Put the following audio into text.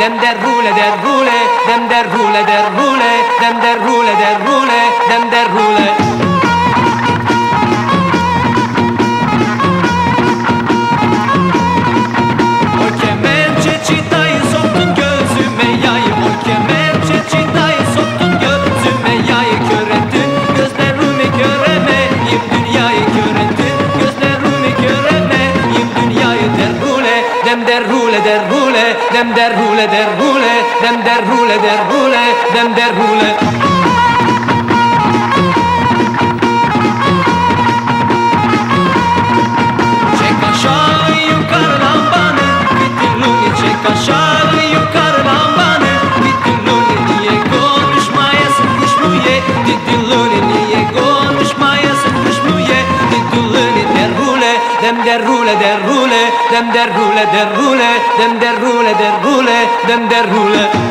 dem der Rule, der Rule, dem der Rule, der Rule, dem der Rule, der Rule, dem der Rule. Rule Dem der rule, der rule Dem der rule, der rule Dem der rule Der rule der rule Dem der rule der rule Dem der rule der rule Dem der rule